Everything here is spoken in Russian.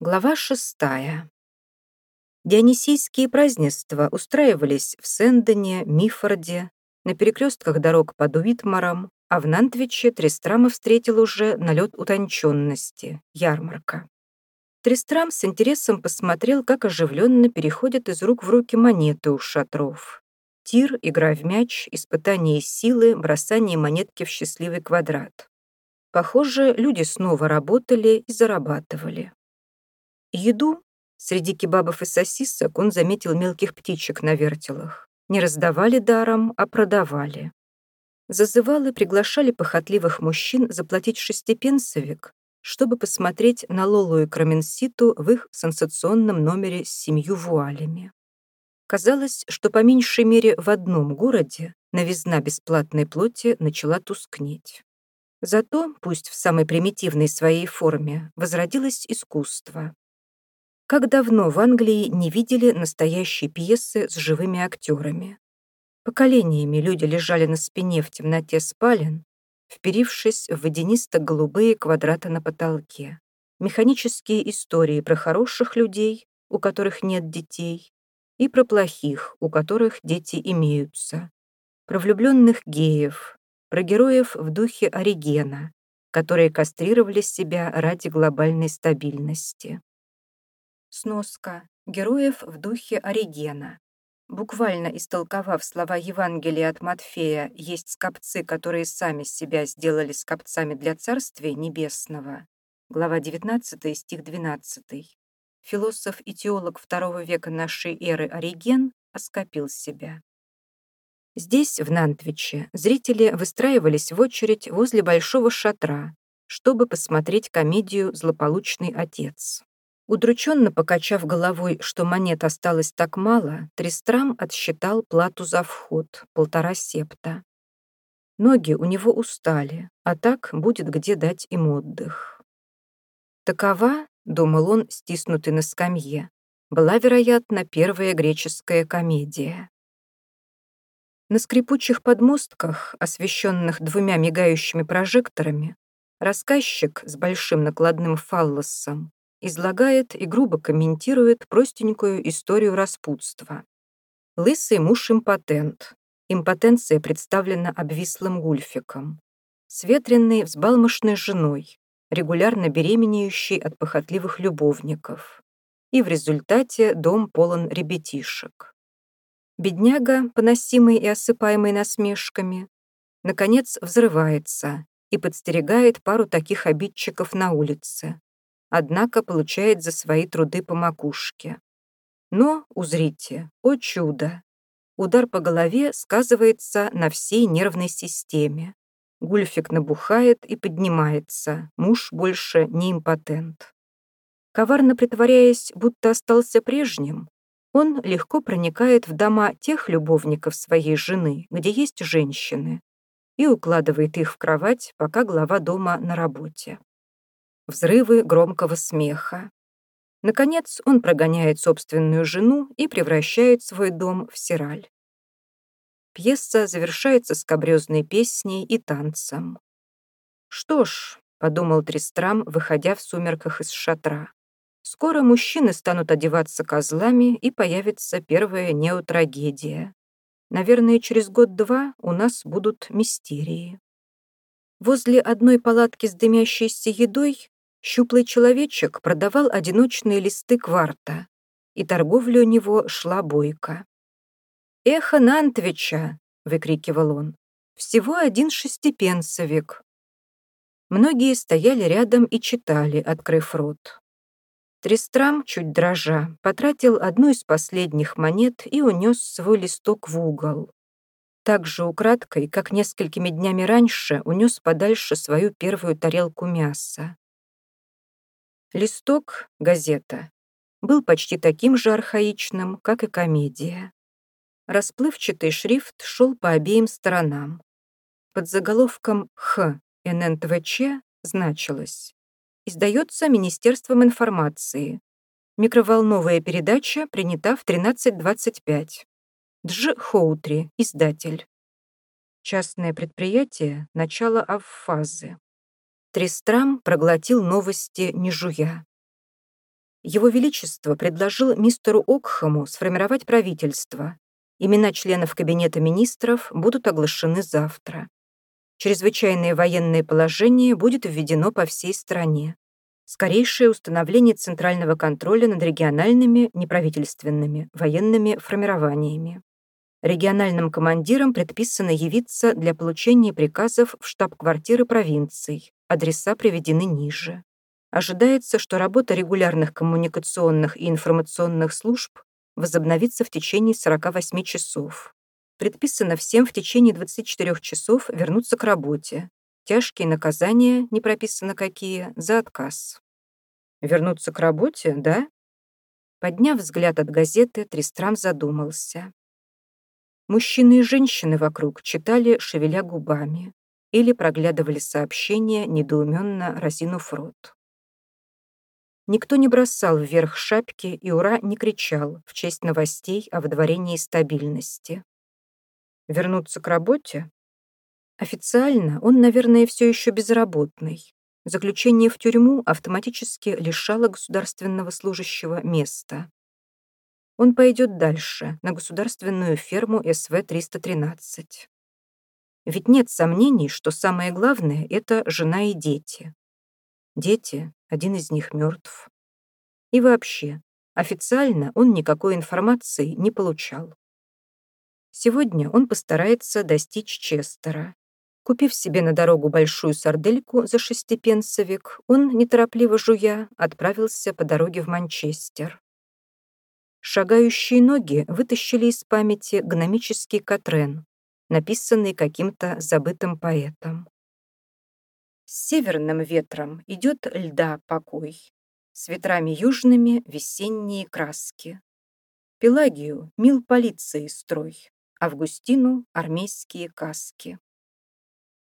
Глава шестая. Дионисийские празднества устраивались в Сендоне, Мифорде, на перекрестках дорог под Уитмаром, а в Нантвиче Трестрама встретил уже налет утонченности, ярмарка. Трестрам с интересом посмотрел, как оживленно переходят из рук в руки монеты у шатров. Тир, игра в мяч, испытание силы, бросание монетки в счастливый квадрат. Похоже, люди снова работали и зарабатывали. Еду среди кебабов и сосисок он заметил мелких птичек на вертелах. Не раздавали даром, а продавали. Зазывалы приглашали похотливых мужчин заплатить шестипенсовик, чтобы посмотреть на Лолу и Краменситу в их сенсационном номере с семью вуалями. Казалось, что по меньшей мере в одном городе новизна бесплатной плоти начала тускнеть. Зато, пусть в самой примитивной своей форме, возродилось искусство. Как давно в Англии не видели настоящие пьесы с живыми актерами. Поколениями люди лежали на спине в темноте спален, вперившись в водянисто-голубые квадраты на потолке. Механические истории про хороших людей, у которых нет детей, и про плохих, у которых дети имеются. Про влюбленных геев, про героев в духе Оригена, которые кастрировали себя ради глобальной стабильности. Сноска. Героев в духе Оригена. Буквально истолковав слова Евангелия от Матфея «Есть скопцы, которые сами себя сделали скопцами для Царствия Небесного», глава 19, стих 12, философ и теолог II века нашей эры Ориген оскопил себя. Здесь, в Нантвиче, зрители выстраивались в очередь возле большого шатра, чтобы посмотреть комедию «Злополучный отец». Удрученно покачав головой, что монет осталось так мало, Тристрам отсчитал плату за вход — полтора септа. Ноги у него устали, а так будет где дать им отдых. Такова, — думал он, стиснутый на скамье, была, вероятно, первая греческая комедия. На скрипучих подмостках, освещенных двумя мигающими прожекторами, рассказчик с большим накладным фаллосом излагает и грубо комментирует простенькую историю распутства. Лысый муж импотент. Импотенция представлена обвислым гульфиком. С ветренной, взбалмошной женой, регулярно беременеющей от похотливых любовников. И в результате дом полон ребятишек. Бедняга, поносимый и осыпаемый насмешками, наконец взрывается и подстерегает пару таких обидчиков на улице. Однако получает за свои труды по макушке. Но, узрите, о чудо! Удар по голове сказывается на всей нервной системе. Гульфик набухает и поднимается, муж больше не импотент. Коварно притворяясь, будто остался прежним, он легко проникает в дома тех любовников своей жены, где есть женщины, и укладывает их в кровать, пока глава дома на работе. Взрывы громкого смеха. Наконец, он прогоняет собственную жену и превращает свой дом в сираль. Пьеса завершается скобрёзной песней и танцем. «Что ж», — подумал Тристрам, выходя в сумерках из шатра, Скоро мужчины станут одеваться козлами, и появится первая неотрагедия. Наверное, через год-два у нас будут мистерии. Возле одной палатки с дымящейся едой щуплый человечек продавал одиночные листы кварта, и торговля у него шла бойко. «Эхо Нантвича!» — выкрикивал он. «Всего один шестипенсовик». Многие стояли рядом и читали, открыв рот. Трестрам, чуть дрожа, потратил одну из последних монет и унес свой листок в угол. Так же украдкой, как несколькими днями раньше, унес подальше свою первую тарелку мяса. Листок, газета, был почти таким же архаичным, как и комедия. Расплывчатый шрифт шел по обеим сторонам. Под заголовком «Х» ННТВЧ значилось Издается Министерством информации. Микроволновая передача принята в 13.25. Дж. Хоутри, издатель. Частное предприятие, начало авфазы. Тристрам проглотил новости, не жуя. Его Величество предложил мистеру Окхаму сформировать правительство. Имена членов Кабинета министров будут оглашены завтра. Чрезвычайное военное положение будет введено по всей стране. Скорейшее установление центрального контроля над региональными неправительственными военными формированиями. Региональным командирам предписано явиться для получения приказов в штаб-квартиры провинций. Адреса приведены ниже. Ожидается, что работа регулярных коммуникационных и информационных служб возобновится в течение 48 часов. Предписано всем в течение 24 часов вернуться к работе. Тяжкие наказания, не прописано какие, за отказ. Вернуться к работе, да? Подняв взгляд от газеты, Тристрам задумался. Мужчины и женщины вокруг читали, шевеля губами, или проглядывали сообщения, недоуменно разинув рот. Никто не бросал вверх шапки и «Ура!» не кричал в честь новостей о выдворении стабильности. Вернуться к работе? Официально он, наверное, все еще безработный. Заключение в тюрьму автоматически лишало государственного служащего места он пойдет дальше, на государственную ферму СВ-313. Ведь нет сомнений, что самое главное — это жена и дети. Дети, один из них мертв. И вообще, официально он никакой информации не получал. Сегодня он постарается достичь Честера. Купив себе на дорогу большую сардельку за шестипенсовик, он, неторопливо жуя, отправился по дороге в Манчестер. Шагающие ноги вытащили из памяти гномический Катрен, написанный каким-то забытым поэтом. С северным ветром идет льда покой, с ветрами южными весенние краски. Пелагию мил полиции строй, Августину армейские каски.